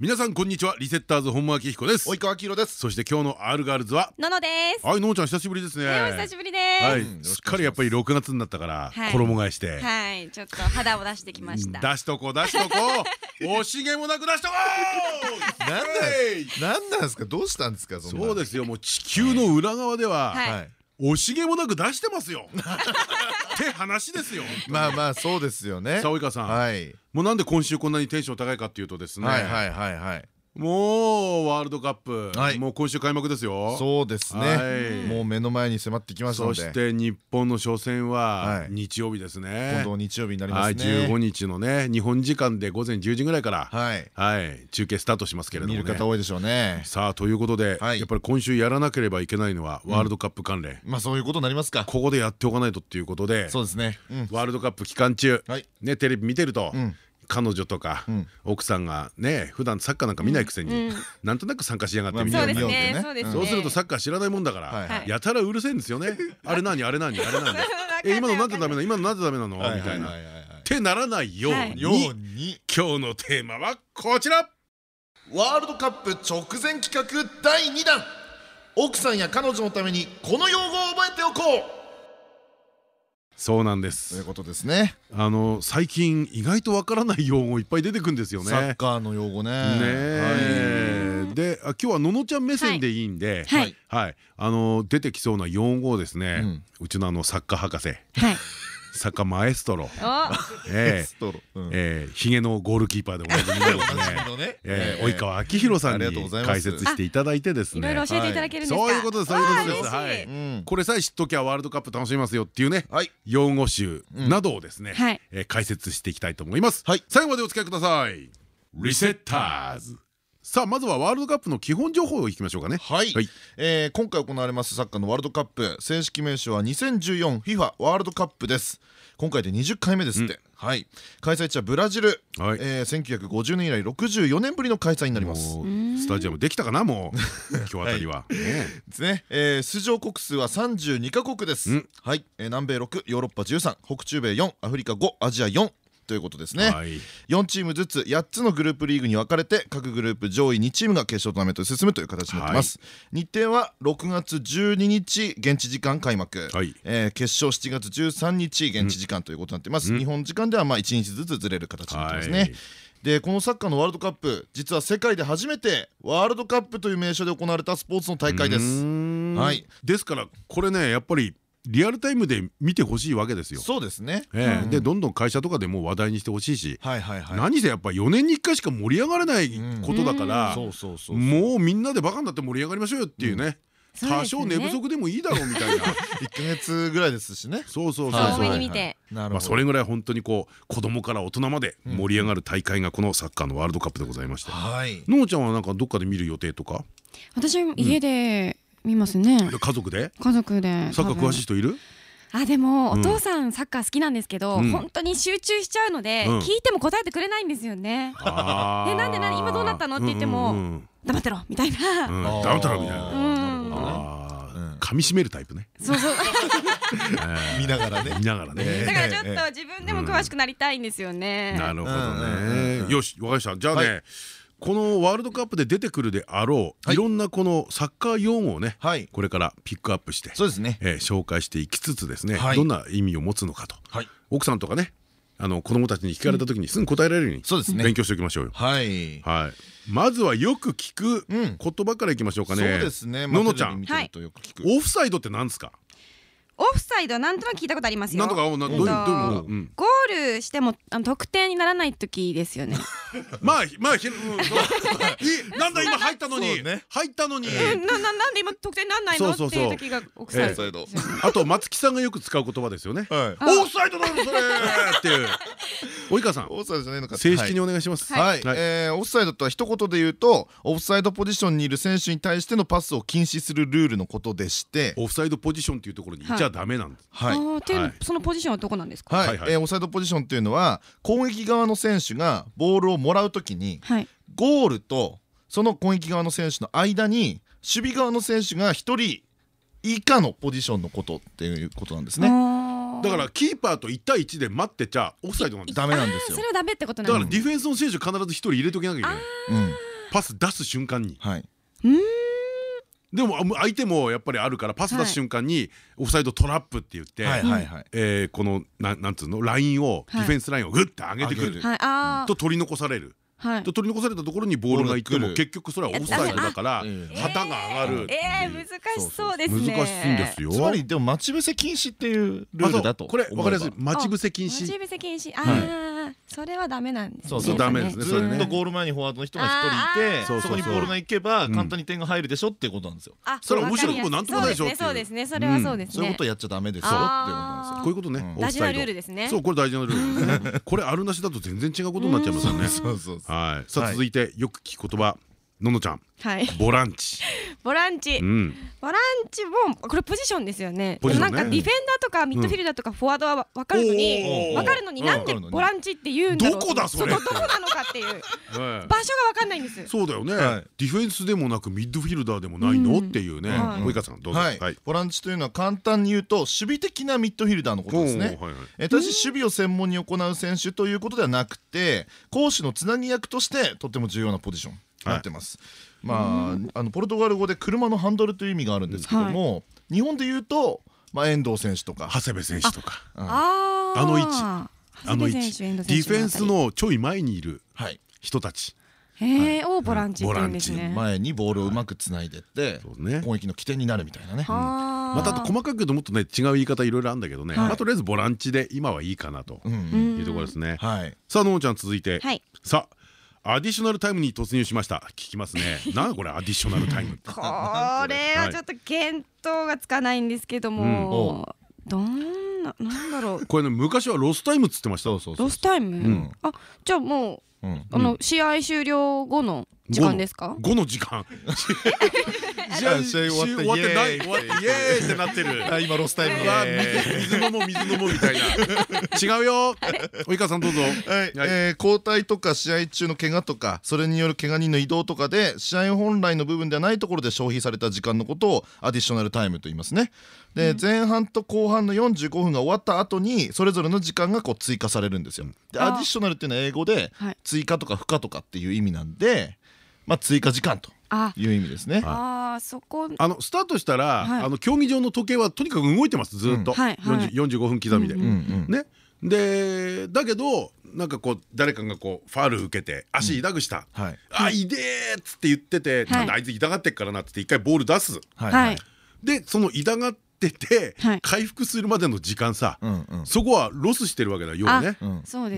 皆さんこんにちは。リセッターズ本間明彦です。及川明宏です。そして今日の R ガールズは？ののです。はいののちゃん久しぶりですね。お久しぶりではいす。すっかりやっぱり6月になったからはい。衣替えして。す。はい、ちょっと肌を出してきました。出しとこう出しとこう。惜 しげもなく出しとこう。なんだえい何なんですか？どうしたんですか？そうですよ。もう地球の裏側でははい。はい惜しげもなく出してますよ。って話ですよまあまあそうですよね。さあ及川さん。はい。もうなんで今週こんなにテンション高いかっていうとですね。はいはいはいはいもうワールドカップ。はい。もう今週開幕ですよ。そうですはい。ねもう目の前に迫ってきましたのそでして日本の初戦ははい。日曜日ですね。今度日曜日になりまはいすね15日のね日本時間で午前10時ぐらいからはい。はい中継スタートしますけれどもね。見る方多いでしょうね。さあということではい。やっぱり今週やらなければいけないのはワールドカップ関連。まあそういうことになりますか。ここでやっておかないとっていうことでそうですね。うん。ワールドカップ期間中はい。ねテレビ見てるとうん彼女とかん。奥さんがね普段サッカーなんか見ないくせにうん。なんとなく参加しやがってみまあたいなそうですね。見ようってねそうですね。そうするとサッカー知らないもんだかはいらはい。やたらうるせえんですよね。あれ何あれ何あれ何。え今のなんでダメなの？今のなんでダメなの？みたいな。ってならないようはいよにうに。今日のテーマはこちら。ワールドカップ直前企画第2弾。奥さんや彼女のためにこの用語を覚えておこうそうなんでというすことですね。あの最近意外とわからない用語いっぱい出てくんですよね。サッカーの用語ね。ねえ。であ今日はののちゃん目線でいいんでははいい。はい。あの出てきそうな用語をですねうん。うちのあのサッカー博士。はい。サッカーマエストロ。お、ええ。ひげのゴールキーパーでおなじみのね。えーえー及川明宏さんありがとうございにます解説していただいてですいろいねろ教えていただけるんですか。そういうことですそういうことです。はい。これさえ知っときゃワールドカップ楽しみますよっていうね。はい。用語集などをですね解説していきたいと思います。はい。最後までお付き合いください。リセッターズさあまずはワールドカップの基本情報をいきましょうかね。はい、はい。えー今回行われますサッカーのワールドカップ正式名称は 2014FIFA ワールドカップです。今回で20回目ですって、はい。開催地はブラジル、はい。えー1950年以来64年ぶりの開催になります。スタジアムできたかなもう。今日あたりは。ねですね、えー出場国数は32カ国です、うん。はい、えー南米6ヨーロッパ13北中米4アフリカ5アジア4ということですね、はい。4チームずつ8つのグループリーグに分かれて各グループ上位2チームが決勝トーナメントに進むという形になってます、日程は6月12日現地時間開幕、はい。えー決勝7月13日現地時間ということになってます、日本時間ではまあ1日ずつずれる形になってますね、はい。でこのサッカーのワールドカップ実は世界で初めてワールドカップという名称で行われたスポーツの大会でうすはい。ですからこれねやっぱりリアルタイムで見てほしいわけですよ。そうですね。ええ。でどんどん会社とかでも話題にしてほしいしはいはいはい。何せやっぱ4年に1回しか盛り上がれないことだからそうそうそうもうみんなでバカになって盛り上がりましょうよっていうね多少寝不足でもいいだろうみたいな。1か月ぐらいですしね。そうそうそうそう。に見て。なまあそれぐらい本当にこう子供から大人まで盛り上がる大会がこのサッカーのワールドカップでございまして。はい。ののちゃんはなんかどっかで見る予定とか？私家で見ますね。家族で？家族で。サッカー詳しい人いる？あでもおうん。父さんサッカー好きなんですけど、うん。本当に集中しちゃうので、うん。聞いても答えてくれないんですよね。えなんでなんで今どうなったのって言ってもうんうんうん。黙ってろみたいな。うん。あー。ダウンタラみたいな。噛み締めるタイプね。そうそう。見ながらね。見ながらね。だからちょっと自分でも詳しくなりたいんですよね。なるほどうんうんうんねよしわかりました。じゃあはねこのワールドカップで出てくるであろうはい。いろんなこのサッカー用語をねはい。これからピックアップしてそうですね。えー紹介していきつつですねはい。どんな意味を持つのかと。はい。奥さんとかねあの子供たちに聞かれた時にすぐ答えられるようにそうですね。勉強しておきましょうよ。はい。はい。まずはよく聞くうん言葉からいきましょうかそうねですね。ののちゃん。オフサイドって何ですか？オフサイドはなんとなく聞いたことありますよ。なんとかおなどういうどういううん。もゴールしてもあの得点にならない時ですよね。まあまあひうんそう。いなんだ今入ったのに？入ったのに。うん なななんで今得点にならないの？そうそうそう。っていう時がオフサイド。あと松木さんがよく使う言葉ですよね。オフサイドだろそれ。っていう。及川さん。オフサイドじゃないのか。正式にお願いします。はい、オフサイドとは一言で言うとオフサイドポジションにいる選手に対してのパスを禁止するルールのことでして。オフサイドポジションっていうところにいちゃダメなんですはいそのポジションはどこなんですか？はい、えーオフサイドポジションっていうのは攻撃側の選手がボールをもらうときにはい。ゴールとその攻撃側の選手の間に守備側の選手が一人以下のポジションのことっていうことなんですね。だからキーパーと1対1で待ってちゃオフサイドなんですダメなんですよ。それ。はダメってことだからディフェンスの選手必ず1人入れときなきゃいけない。うん、パス出す瞬間に。はい。でもあ相手もやっぱりあるからパス出す瞬間にオフサイドトラップって言ってこのななんつうのラインをデはい。ィフェンスラインをグッて上げてくる。と取り残される。あはい。と取り残されたところにボールがいっても結局それはオフサイドだからええ旗が上がるえー難しそうですね。難しいんですよ。つまりでも待ち伏せ禁止っていうルールだとこれわかりやすい。待ち伏せ禁止。待ち伏せ禁止。ああそれはダメなんですね。そうそう。ダメですねずっとゴール前にフォワードの人が一人いあてーそこにボー。ルが行けばうん簡単に点が入るでしょっていうことなんですよ。あそれは面白くもなんともないでしょっていう。そうですねそれはそうですね。そういうことやっちゃダメですよっていうことなんですよ。こういうことね。大事なルールですね。そうこれ大事なルールですね。これあるなしだと全然違うことになっちゃいますよね。そうそう。はい。さあはい続いてよく聞く言葉。ののちゃん。はい。ボランチボランチ。うん。ボランチもこれポジションですよね。ポジションね。なんかディフェンダーとかミッドフィルダーとかフォワードはわかるのおにーわかるのにうんなん。でボランチって言うんだろうどこだそれ。うどこなのかっていう。ええ場所がわかんないんです。そうだよね、はい。ディフェンスでもなくミッドフィルダーでもないの、うん。っていうね、はい。及川さんどうぞ。はい、ボランチというのは簡単に言うと守備的なミッドフィルダーのことですね。おー。はいはい。えーただし守備を専門に行う選手ということではなくて攻守のつなぎ役としてとても重要なポジションになってます。まああのポルトガル語で車のハンドルという意味があるんですけども、日本で言うと、まあ、遠藤選手とか長谷部選手とか。あの位置。長あの位置。ディフェンスのちょい前にいるはい、人たち。へえをボランチって言うんですね。前にボールをうまくつないでって攻撃の起点になるみたいなね。はまたあと細かく言うともっとね違う言い方いろいろあるんだけどね、はい。まあとりあえずボランチで今はいいかなというところですね、はい、さあののちゃん続いて、はい。さあアディショナルタイムに突入しました。聞きますね。なこれアディショナルタイム これはちょっと見当がつかないんですけども、どんななんだろう。これね昔はロスタイムっつってました。ロスタイム、ん。あじゃあもううん。あの試合終了後の時間ですか？5の時間。試合試合終わって終わってないイエーイ。終わってイエーイってなってる。あ今ロスタイム水水飲もう水飲もうみたいな。違うよ。及川さんどうぞ。交代とか試合中の怪我とかそれによる怪我人の移動とかで試合本来の部分ではないところで消費された時間のことをアディショナルタイムと言いますね。で、前半と後半の45分が終わった後にそれぞれの時間がこう追加されるんですよ。であアディショナルっていうのは英語ではい。追加とか負荷とかっていう意味なんで、まあ、追加時間とあ。いう意味ですね。あーそこ。あのスタートしたら、はい。あの競技場の時計はとにかく動いてますずっと、うん。はいはい40 45分刻みで、ね。でだけどなんかこう誰かがこうファール受けて足痛くした、はい。あ痛えっつって言ってて、あいつ痛がってっからなっつって一回ボール出す。はいはい。でその痛がってて、はい。回復するまでの時間さ、うんうん。そこはロスしてるわけだ要はね。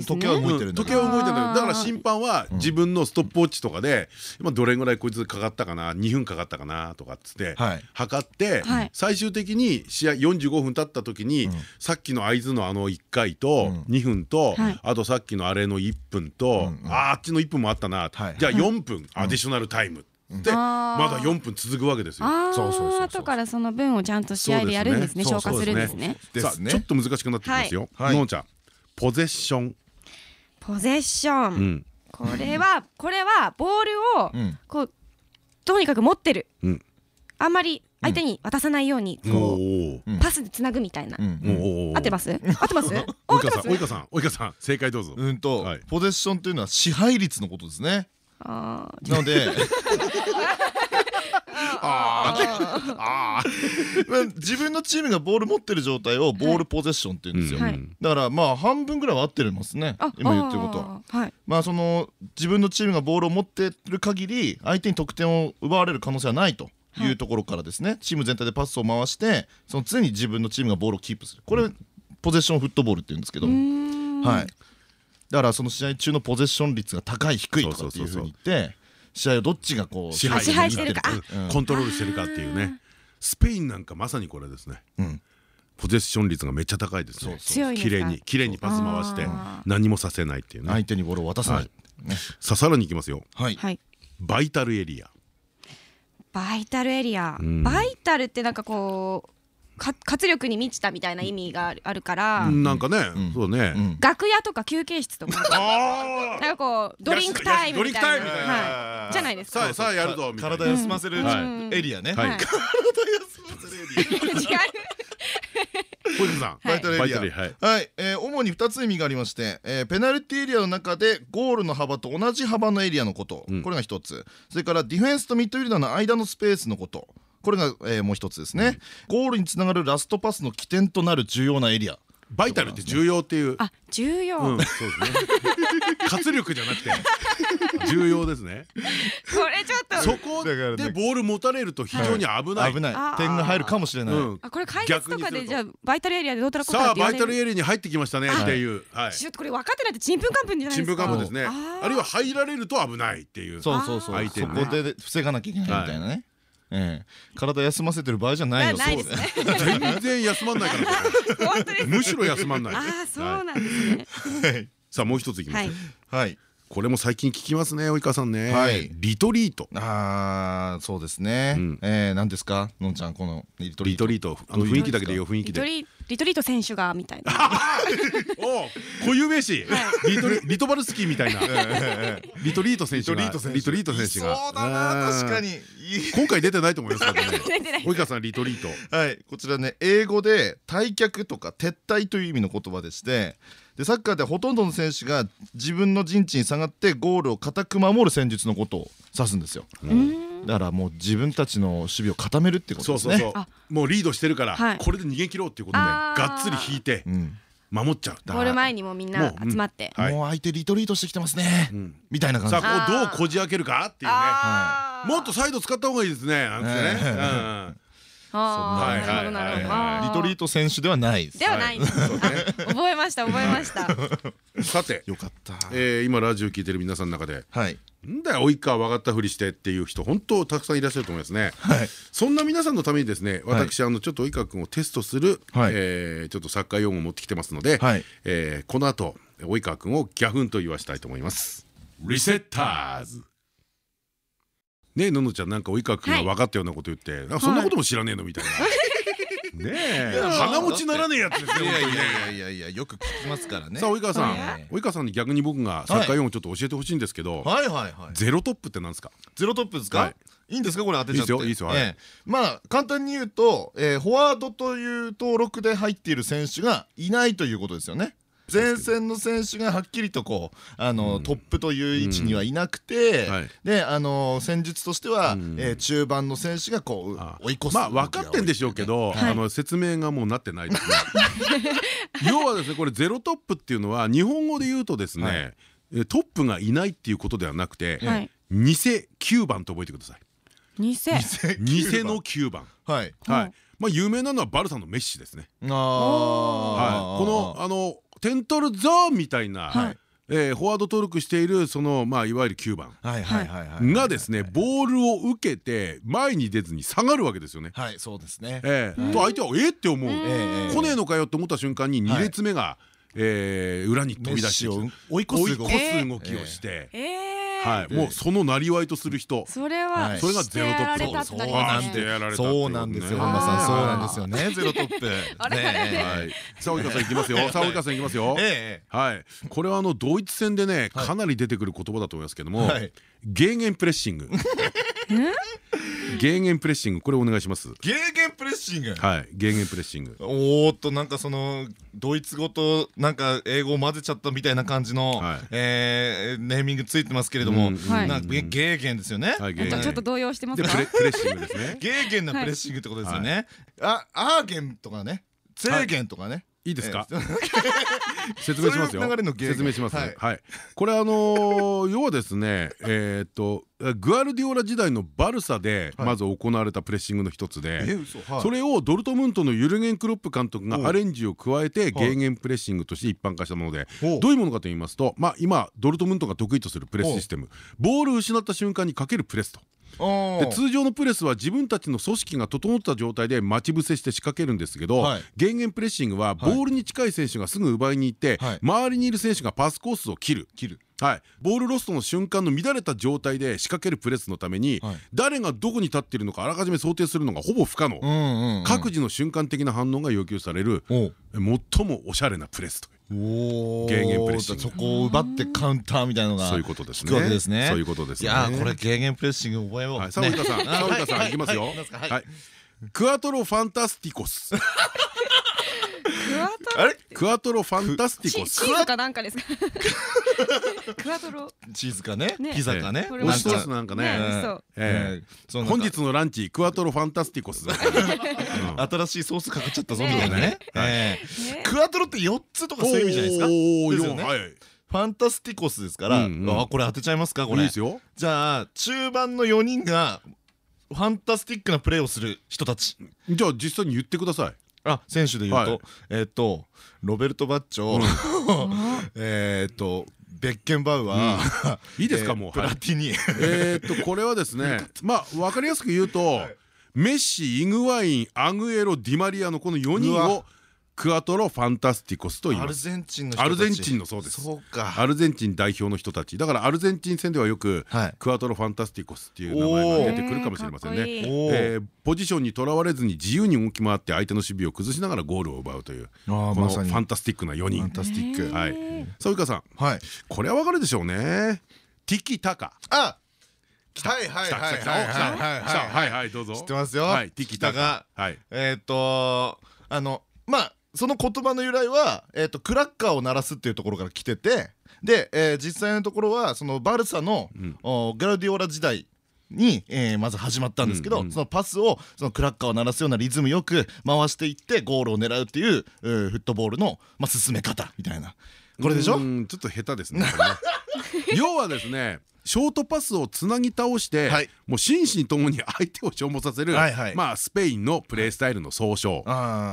時計は動いてるんだ。時けど計は動いてるんだけどあー。だから審判は自分のストップウォッチとかで今どれぐらいこいつかかったかな2分かかったかなとかっつってはい。測ってはい。最終的に試合45分経った時にさっきの合図のあの1回と2分とはい。あとさっきのあれの1分とうんうん。あっちの1分もあったなはい。じゃあ4分アディショナルタイムでまだ4分続くわけですよ。あそうそうそう後からその分をちゃんと試合でやるんですね。消化するんですね。さあちょっと難しくなってきますよ。はい。のんちゃん。ポゼッション。ポゼッション、うん。これは これはボールをうん。こうとにかく持ってる、うん。あんまり相手に渡さないようにおこう、パスでつなぐみたいな、合ってます？合ってます？合及って川ます？さん及川さん及川さん正解どうぞ。うんと、はい。ポゼッションというのは支配率のことですね。なので あー。あ自分のチームがボール持ってる状態をボールポゼッションって言うんですよ、はい。だからまあ半分ぐらいは合ってますねあ今言ってること。は。はい。まあその自分のチームがボールを持ってる限り相手に得点を奪われる可能性はないというところからですね。チーム全体でパスを回してその常に自分のチームがボールをキープする。これポゼッションフットボールって言うんですけど。はい。だからその試合中のポゼッション率が高い低いとかっていうふうに言って試合をどっちがこう支配してるか。うん。コントロールしてるかっていうね。スペインなんかまさにこれですね。うん。ポゼッション率がめっちゃ高いですね。綺麗に綺麗にパス回してあ何もさせないっていうね。相手にボールを渡さない。ね。さあさらにいきますよ。はい。はい。バイタルエリア。バイタルエリア、ん。バイタルってなんかこうか活力に満ちたみたいな意味があるから、なんかねん。そうね。うん。楽屋とか休憩室とか。あなんかこうドリンクタイムみたいなじゃないですか。さあさあやるぞみたいな。体休ませるはいエリアね。はい。はい。体休ませるエリア。違う。小泉さん。バイタルエリアはい。はい、えー主に2つ意味がありまして、えーペナルティエリアの中でゴールの幅と同じ幅のエリアのこと、うん。これが1つ。それからディフェンスとミッドフィルダーの間のスペースのこと。これが、えーもう1つですね、ゴールにつながるラストパスの起点となる重要なエリアバイタルって重要っていう。あ重要、うんこそうですね。活力じゃなくて。重要ですね。れちょっと。そこだからね。でボール持たれると非常に危ない。危ない。点が入るかもしれない、うん。あこれ解説とかでじゃあバイタルエリアでどうたらこうたらさあバイタルエリアに入ってきましたねっていう。はい。ちょっとこれ分かってないとちんぷんかんぷんじゃないチンですか。プカンプですね。あるいは入られると危ないっていう。そうそうそう。相手そこで防がなきゃいけないみたいなね、ええ体休ませてる場合じゃないよないですね。全然休まんないから。むしろ休まんない。ああそうはいなんですね。はい。さあもう一ついきまはい。すはいこれも最近聞きますね及川さんね。はい。リトリート。あーそうですね、うん。えー、何ですか？のんちゃんこのリトリート。あの雰囲気だけでよ雰囲気で。リトリート選手がみたいな。おう固有名詞。リトリリトバルスキーみたいな。リトリート選手がリトリート選手。リトリート選手が。そうだな確かうんに。今回出てないと思いますからね。及川さんリトリート。はいこちらね英語で退却とか撤退という意味の言葉でしてでサッカーではほとんどの選手が自分の陣地に下がってゴールを固く守る戦術のことを指すんですよ。うん。だからもう自分たちの守備を固めるってことですね。そうそうそう。あ。もうリードしてるからはい。これで逃げ切ろうっていうことでがっつり引いてうん。守っちゃう。ゴール前にもみんな集まって。はい。もう相手リトリートしてきてますね、ん。みたいな感じ。さあこうどうこじ開けるかっていうね。もっとサイド使った方がいいですね。なんてねリトリート選手ではないです。ではないです。そうね。覚えました覚えました。さてよかった。えー今ラジオ聞いてる皆さんの中ではい。なんだよ及川分かったふりしてっていう人本当たくさんいらっしゃると思いますね。はい。そんな皆さんのためにですね私あのちょっと及川君をテストするはい。えーちょっとサッカー用語を持ってきてますのではい。えーこの後及川君をギャフンと言わしたいと思います。リセッターズねえののちゃんなんか及川君が分かったようなこと言って、あそんなことも知らねえのみたいな。ねえ。鼻持ちならねえやつですよいやいやい。やいやいやよく聞きますからね。さあ及川さん。はい。及川さんに逆に僕がサッカー用語ちょっと教えてほしいんですけど、はい。はいはいゼロトップってなんですか？ゼロトップですか、はい。い、いんですかこれ当てちゃって？いいですよいいですよはい。ええ。まあ簡単に言うと、えーフォワードという登録で入っている選手がいないということですよね前線の選手がはっきりとこうあの、トップという位置にはいなくて、はいであの戦術としては、うんえー中盤の選手がこうあ追い越すまあ分かってんでしょうけど、はいあの説明がもうなってないですね。要はですねこれゼロトップっていうのは日本語で言うとですね、はトップがいないっていうことではなくて、はい偽9番と覚えてください。偽偽の9番。はいはい。まあ有名なのはバルサのメッシですね。あーはい。このあの点取るぞみたいな、はい。えーフォワード登録しているそのまあいわゆる9番。はいはいはいはい。がですねボールを受けて前に出ずに下がるわけですよね。はいそうですね。ええと相手はえっって思う。ええ来ねえのかよって思った瞬間に2列目が、えー裏に飛び出して追い越す動き。をして、ええはい、もうそのなりわいとする人。それははい。それがゼロトップそうやられたっていうそうなんですよね。本間さん。そうなんですよね。ゼロトップねはい、さあ及川さんいきますよ。さあ及川さんいきますよ。ええはい。これはあのドイツ戦でねはい。かなり出てくる言葉だと思いますけども、はい。ゲーゲンプレッシング ゲーゲンプレッシングこれお願いします。ゲーゲンプレッシング？はいゲーゲンプレッシング。おーっとなんかそのドイツ語となんか英語を混ぜちゃったみたいな感じの、はい。えーネーミングついてますけれども、うんはいなんかゲゲーゲンですよね、ちょっと動揺してますプレプレッシングですね。ゲーゲンなプレッシングってことですよね、あアーゲンとかね。ツェーゲンとかね、いいですか？説明しますよ。説明しますはい。ねはい。これあのー 要はですねえーっとグアルディオラ時代のバルサではい。まず行われたプレッシングの一つで嘘。はい。それをドルトムントのユルゲン・クロップ監督がアレンジを加えてゲーゲンプレッシングとして一般化したものでどういうものかと言いますとまあ今ドルトムントが得意とするプレスシステム。ボールを失った瞬間にかけるプレスとで通常のプレスは自分たちの組織が整った状態で待ち伏せして仕掛けるんですけど、はい。ゲーゲンプレッシングはボールに近い選手がすぐ奪いに行って、はい。周りにいる選手がパスコースを切る。切る。はい、ボールロストの瞬間の乱れた状態で仕掛けるプレスのために、はい。誰がどこに立っているのかあらかじめ想定するのがほぼ不可能、各自の瞬間的な反応が要求される。最もおしゃれなプレスというおゲーゲンプレッシング。そこを奪ってカウンターみたいなのがそういうことですね。そういうことですね。いやーこれゲーゲンプレッシング覚えよう。はい、さん、さあ及川さん、い。きますよ。はい。クアトロファンタスティコス。クワトロ。あれ？クアトロファンタスティチコス。チーズかなんかですか？クワトロ。チーズかね？ね。ピザかね？これオイストースななんかね。本日のランチクアトロファンタスティコス。うん新しいソースかかっちゃったぞみたいなね。クワトロって4つとかそういう意味じゃないですか？おーですよね。よはい。ファンタスティコスですから、うんうん。あこれ当てちゃいますかこれ。いいですよ。じゃあ中盤の4人がファンタスティックなプレーをする人たち。じゃあ実際に言ってください。あ選手で言うと、はい。えっ、とロベルト・バッチョ、えっとベッケンバウアー、いいですかもう。プラはいティニ、えーっとこれはですね、まあわかりやすく言うと、メッシ、イグワイン、アグエロ、ディマリアのこの4人うをわクアトロファンタスティコスと言いアルます。ゼンチンの人たち。アルゼンチンのそうです。そうか。アルゼンチン代表の人たち。だからアルゼンチン戦ではよく、はい。クアトロファンタスティコスっていう名前が出てくるかもしれませんね。えポジションにとらわれずに自由に動き回って相手の守備を崩しながらゴールを奪うというあこのファンタスティックな4ファン人タスティック、はい。さあさん。はい。これはわかるでしょうね。ティキタカ。あはいはいはいはいはい。はいはいはいどうぞ。知ってますよ。はいティキタカ。北はい。えっ、とあのまあその言葉の由来は、えー、とクラッカーを鳴らすっていうところから来ててで、えー実際のところはそのバルサの、ん。おガルディオラ時代に、えーまず始まったんですけど、うんうんそのパスをそのクラッカーを鳴らすようなリズムよく回していってゴールを狙うっていうえーフットボールの、まあ、進め方みたいな。これでしょ？うんちょっと下手ですね。要はですねショートパスをつなぎ倒して、はい。もう心身ともに相手を消耗させる、まあスペインのプレースタイルの総称、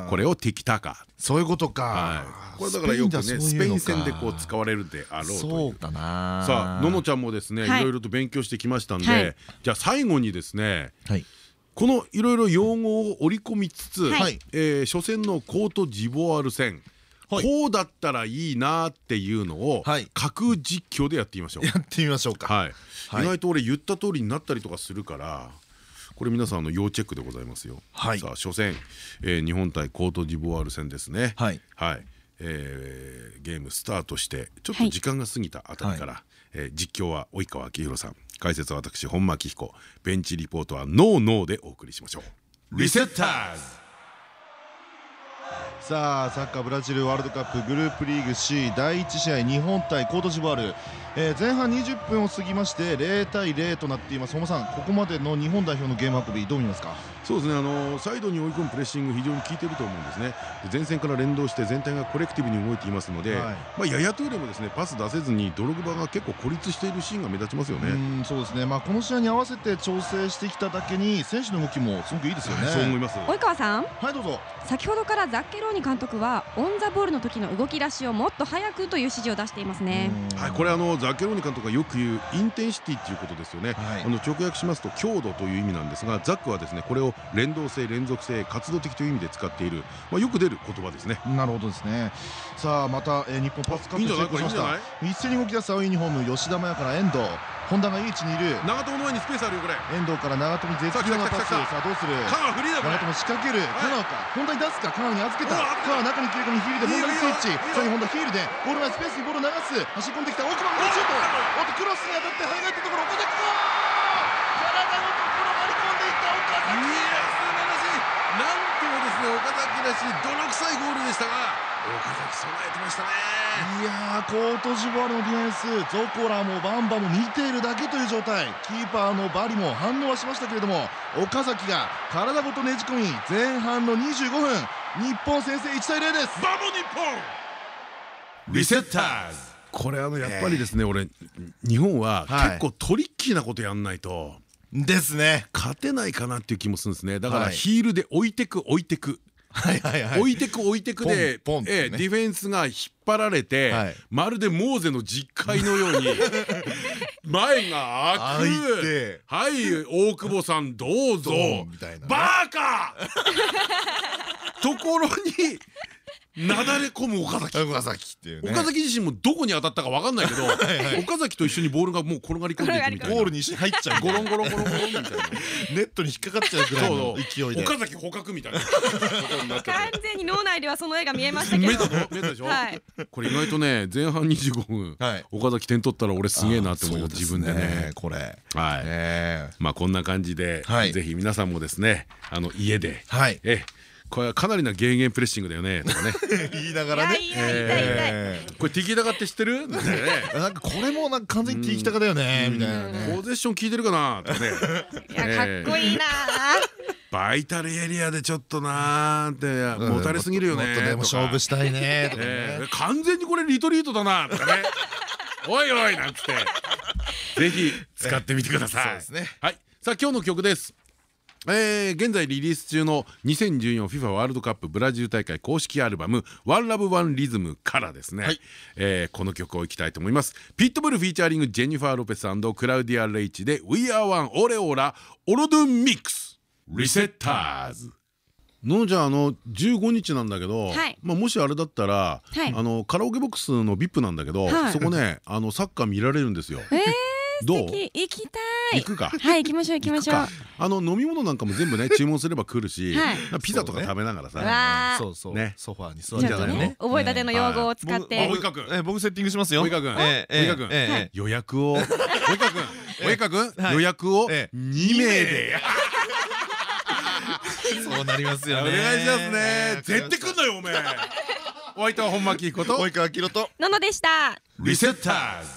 これをティキタカそういうことか、はい、これだからよくねスペイン戦でこう使わわれるであろうというそうかな。さあののちゃんもですね、はい。いろいろと勉強してきましたんで、はい。じゃあ最後にですねはい。このいろいろ用語を織り込みつつ、はい。えー初戦のコートジボワール戦、はいこうだったらいいなっていうのを、はい。架空実況でやってみましょう。やってみましょうか。はい、はい。意外と俺言った通りになったりとかするからこれ皆さんあの要チェックでございますよ。はい。さあ初戦、えー日本対コートジボワール戦ですね。はい。はい。えーゲームスタートしてちょっと時間が過ぎたあたりから、えー実況は及川明宏さん。解説は私本間明彦。ベンチリポートはノーノーでお送りしましょう。リセッターズさあサッカーブラジルワールドカップグループリーグ C 第1試合日本対コートジボワール、えー前半20分を過ぎまして0対0となっています。本間さんここまでの日本代表のゲーム運びどう見ますか？そうですね。あのサイドに追い込むプレッシング非常に効いていると思うんですね。で前線から連動して全体がコレクティブに動いていますので、はい。まあややとよりもですねパス出せずにドログバが結構孤立しているシーンが目立ちますよね。うんそうですね。まあこの試合に合わせて調整してきただけに選手の動きもすごくいいですよね。そう思います。及川さん。はいどうぞ。先ほどからザッケローニ監督はオン・ザ・ボールの時の動き出しをもっと早くという指示を出していますね。はい、これあのザッケローニ監督がよく言うインテンシティっていうことですよね、はい。あの直訳しますと強度という意味なんですがザックはですねこれを連動性連続性活動的という意味で使っている、まあ、よく出る言葉ですね。なるほどですね。さあまた、えー日本パスカットいいんじゃない？成功しました一斉に動き出す青いユニフォーム吉田麻也から遠藤本田がいい位置にいる。長友の前にスペースあるよこれ。遠藤から長友に絶妙なパスさあどうする？香川フリーだ長友仕掛ける。香川か。本田に出すか？香川に預けた。香川中に切り込みヒールで本田にスイッチ。さらに本田ヒールでボール前スペースにボールを流す。走り込んできた。大久保これシュートおっと。クロスに当たって入らないところ岡崎。か体ごと転がり込んでいった岡崎いや素晴らしい。なんともですね岡崎らしい泥臭いゴールでしたが岡崎備えてましたね。いやーコートジボワールのディフェンスゾコラもバンバも見ているだけという状態。キーパーのバリも反応はしましたけれども岡崎が体ごとねじ込み前半の25分日本先制1対0です。バモ日本リセッターズ。これあのやっぱりですね俺日本は結構トリッキーなことやんないと。ですね。勝てないかなっていう気もするんですね。だからヒールで置いてく置いてく置いてく置いてくでディフェンスが引っ張られてはい。まるでモーゼの実会のように 前が開く。て。はい大久保さんどうぞ。ドンみたいなね。バーカ ところになだれ込む岡崎。岡崎っていうね。岡崎自身もどこに当たったか分かんないけど 岡崎と一緒にボールがもう転がり込んでいくみたいな。ゴールに一緒に入っちゃうゴロンゴロンゴロンゴロンみたいなネットに引っかかっちゃうぐらいの勢いで岡崎捕獲みたいな完全に脳内ではその絵が見えましたけど見えたでしょはいこれ意外とね前半25分はい岡崎点取ったら俺すげえなって思う自分でねこれはいえまあこんな感じではいぜひ皆さんもですねあの家ではいえこれはかなりな減塩プレッシングだよねとかね。言いながらね。これティキタカって知ってる？みたいなんかこれもなんか完全にティーキタカだよねみたいなね。ポゼッション効いてるかな？とかね。いやかっこいいな。バイタルエリアでちょっとなーってもたれすぎるよねもっとでもとか。勝負したいねとか完全にこれリトリートだなとかね。おいおいなんつって。ぜひ使ってみてください。そうですね。はい。さあ今日の曲ですえー現在リリース中の 2014FIFA ワールドカップブラジル大会公式アルバム「 One Love One Rhythm」からですね、はい。えーこの曲をいきたいと思います。ピットブル featuring ジェニファー・ロペスクラウディア・レイチで「We Are One Ole Ola Olodum Mix リセッターズ」のじゃああの15日なんだけど、はい。まあもしあれだったら、はい。あのカラオケボックスの VIP なんだけど、はい。そこねあのサッカー見られるんですよ。えーどう？行きたい。行くか？はい行きましょう行きましょう。あの飲み物なんかも全部ね注文すれば来るし、はい。ピザとか食べながらさ、そうそう。ね。ソファーに座ちょっとねるんじゃないの覚えたての用語を使っ僕て僕セッティングしますよ。及川君ええ及川君ええ。ええ予約を。及川君及川君、はい。予約をええ。2名で。そうなりますよおね願いしますね。絶対来んなよおめえ。お相手は本間明彦と。及川明と。ののでした。リセッターズ